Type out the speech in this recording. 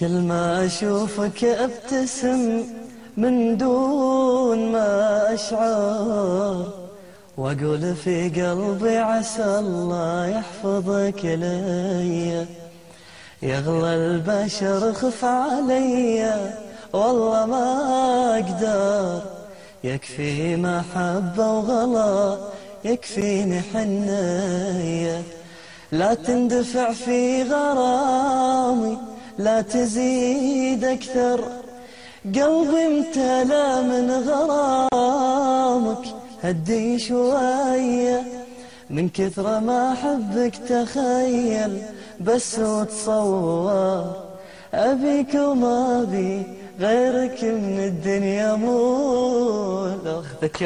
كل ما أشوفك أبتسم من دون ما أشعر وأقول في قلبي عسى الله يحفظك لي يغلى البشر خف علي والله ما أقدر. يكفي محبة وغلا يكفيني حنية لا تندفع في غرامي لا تزيد أكثر. قلبي امتلى من غرامك. هدي شوية. من كثر ما أحبك تخيل. بس وتصور أبيك وما أبي. غيرك من الدنيا مو أخذك